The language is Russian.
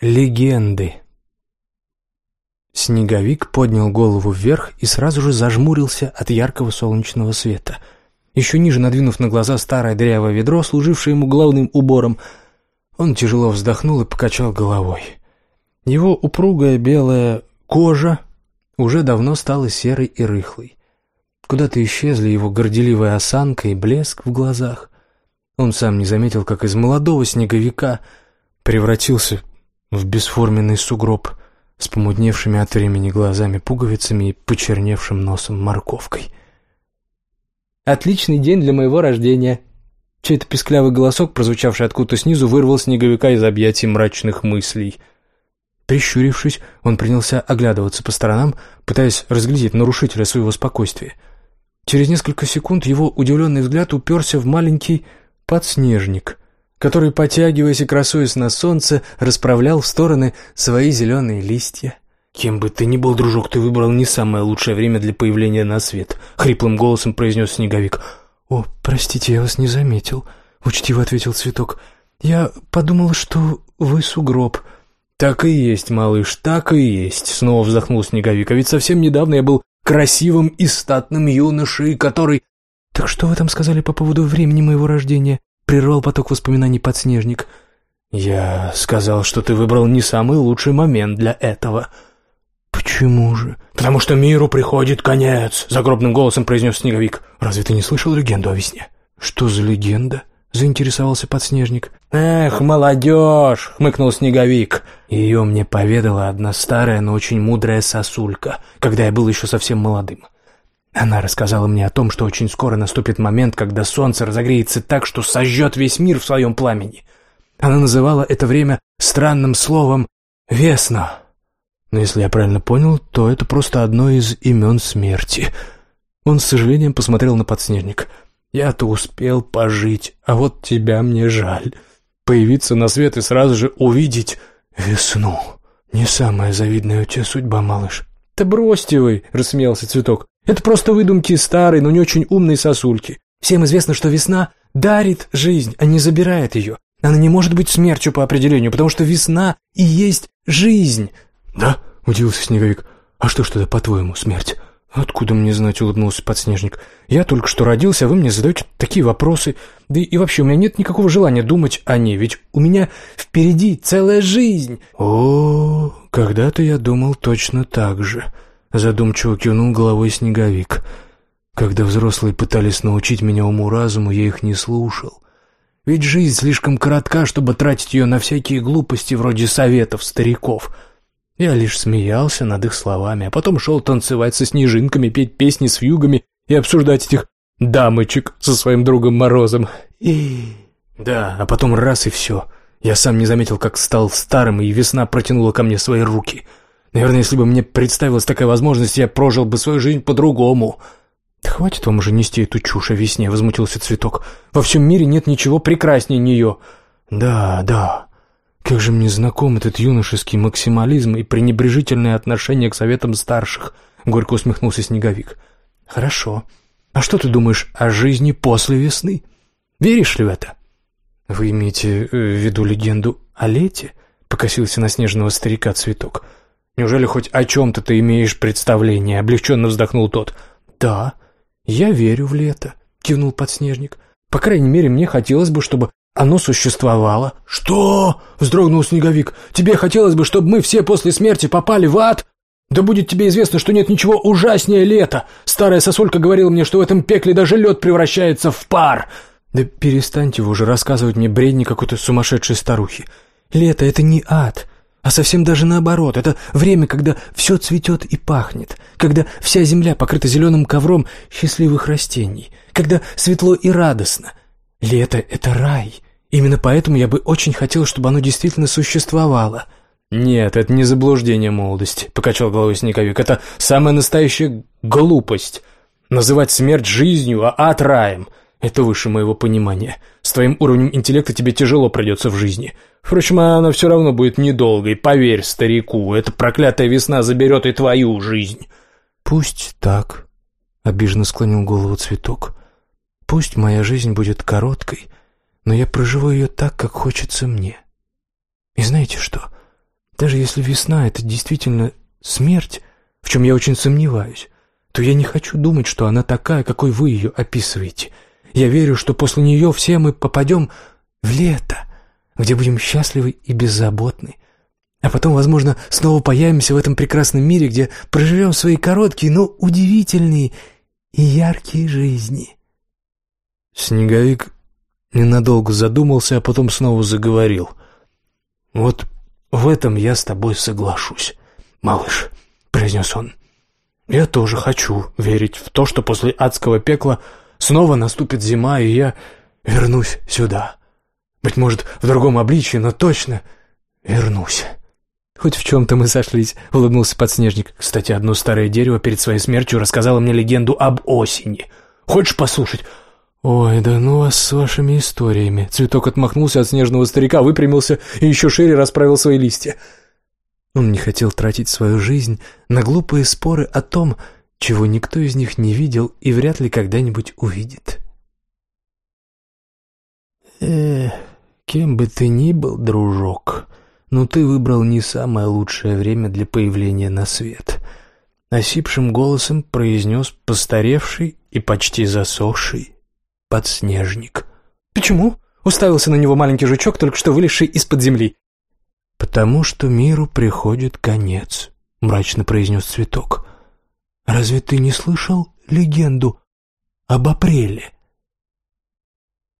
Легенды. Снеговик поднял голову вверх и сразу же зажмурился от яркого солнечного света. Еще ниже надвинув на глаза старое дырявое ведро, служившее ему главным убором, он тяжело вздохнул и покачал головой. Его упругая белая кожа уже давно стала серой и рыхлой. Куда-то исчезли его горделивая осанка и блеск в глазах. Он сам не заметил, как из молодого снеговика превратился в бесформенный сугроб с помутневшими от времени глазами пуговицами и почерневшим носом морковкой. «Отличный день для моего рождения!» Чей-то песклявый голосок, прозвучавший откуда-то снизу, вырвал снеговика из объятий мрачных мыслей. Прищурившись, он принялся оглядываться по сторонам, пытаясь разглядеть нарушителя своего спокойствия. Через несколько секунд его удивленный взгляд уперся в маленький подснежник — который, потягиваясь и красуясь на солнце, расправлял в стороны свои зеленые листья. «Кем бы ты ни был, дружок, ты выбрал не самое лучшее время для появления на свет», — хриплым голосом произнес Снеговик. «О, простите, я вас не заметил», — учтиво ответил Цветок. «Я подумал, что вы сугроб». «Так и есть, малыш, так и есть», — снова вздохнул Снеговик. «А ведь совсем недавно я был красивым и статным юношей, который...» «Так что вы там сказали по поводу времени моего рождения?» Прервал поток воспоминаний подснежник. «Я сказал, что ты выбрал не самый лучший момент для этого». «Почему же?» «Потому что миру приходит конец», — загробным голосом произнес Снеговик. «Разве ты не слышал легенду о весне?» «Что за легенда?» — заинтересовался подснежник. «Эх, молодежь!» — хмыкнул Снеговик. Ее мне поведала одна старая, но очень мудрая сосулька, когда я был еще совсем молодым. Она рассказала мне о том, что очень скоро наступит момент, когда солнце разогреется так, что сожжет весь мир в своем пламени. Она называла это время странным словом «весна». Но если я правильно понял, то это просто одно из имен смерти. Он с сожалением посмотрел на подснежник. «Я-то успел пожить, а вот тебя мне жаль. Появиться на свет и сразу же увидеть весну. Не самая завидная у тебя судьба, малыш». «Да бросьте вы!» — рассмеялся цветок. Это просто выдумки старой, но не очень умной сосульки. Всем известно, что весна дарит жизнь, а не забирает ее. Она не может быть смертью по определению, потому что весна и есть жизнь. Да, удивился Снеговик. А что ж тогда, по-твоему, смерть? Откуда мне знать, улыбнулся подснежник. Я только что родился, а вы мне задаете такие вопросы. Да и вообще, у меня нет никакого желания думать о ней, ведь у меня впереди целая жизнь. О, когда-то я думал точно так же. Задумчиво кивнул головой снеговик. Когда взрослые пытались научить меня уму-разуму, я их не слушал. Ведь жизнь слишком коротка, чтобы тратить ее на всякие глупости вроде советов стариков. Я лишь смеялся над их словами, а потом шел танцевать со снежинками, петь песни с вьюгами и обсуждать этих дамочек со своим другом Морозом. И... Да, а потом раз и все. Я сам не заметил, как стал старым, и весна протянула ко мне свои руки — Наверное, если бы мне представилась такая возможность, я прожил бы свою жизнь по-другому. «Хватит вам уже нести эту чушь о весне», — возмутился цветок. «Во всем мире нет ничего прекраснее нее». «Да, да. Как же мне знаком этот юношеский максимализм и пренебрежительное отношение к советам старших», — горько усмехнулся Снеговик. «Хорошо. А что ты думаешь о жизни после весны? Веришь ли в это?» «Вы имеете э, в виду легенду о лете?» — покосился на снежного старика цветок. Неужели хоть о чем-то ты имеешь представление?» — облегченно вздохнул тот. «Да, я верю в лето», — кивнул подснежник. «По крайней мере, мне хотелось бы, чтобы оно существовало». «Что?» — вздрогнул снеговик. «Тебе хотелось бы, чтобы мы все после смерти попали в ад?» «Да будет тебе известно, что нет ничего ужаснее лета. Старая сосулька говорила мне, что в этом пекле даже лед превращается в пар». «Да перестаньте вы уже рассказывать мне бредни какой-то сумасшедшей старухи. Лето — это не ад а совсем даже наоборот. Это время, когда все цветет и пахнет, когда вся земля покрыта зеленым ковром счастливых растений, когда светло и радостно. Лето — это рай. Именно поэтому я бы очень хотел, чтобы оно действительно существовало. «Нет, это не заблуждение молодости», — покачал головой Снеговик. «Это самая настоящая глупость. Называть смерть жизнью, а ад раем. Это выше моего понимания. С твоим уровнем интеллекта тебе тяжело придется в жизни. Впрочем, она все равно будет недолгой, поверь старику. Эта проклятая весна заберет и твою жизнь». «Пусть так», — обиженно склонил голову цветок. «Пусть моя жизнь будет короткой, но я проживу ее так, как хочется мне. И знаете что? Даже если весна — это действительно смерть, в чем я очень сомневаюсь, то я не хочу думать, что она такая, какой вы ее описываете. Я верю, что после нее все мы попадем в лето, где будем счастливы и беззаботны. А потом, возможно, снова появимся в этом прекрасном мире, где проживем свои короткие, но удивительные и яркие жизни. Снеговик ненадолго задумался, а потом снова заговорил. «Вот в этом я с тобой соглашусь, малыш», — произнес он. «Я тоже хочу верить в то, что после адского пекла снова наступит зима, и я вернусь сюда. Быть может, в другом обличье, но точно вернусь». «Хоть в чем-то мы сошлись», — улыбнулся подснежник. «Кстати, одно старое дерево перед своей смертью рассказало мне легенду об осени. Хочешь послушать?» «Ой, да ну вас с вашими историями!» Цветок отмахнулся от снежного старика, выпрямился и еще шире расправил свои листья. Он не хотел тратить свою жизнь на глупые споры о том, чего никто из них не видел и вряд ли когда-нибудь увидит. «Эх, кем бы ты ни был, дружок, но ты выбрал не самое лучшее время для появления на свет», — осипшим голосом произнес постаревший и почти засохший подснежник. «Почему?» — уставился на него маленький жучок, только что вылезший из-под земли. «Потому что миру приходит конец», — мрачно произнес цветок. «Разве ты не слышал легенду об апреле?»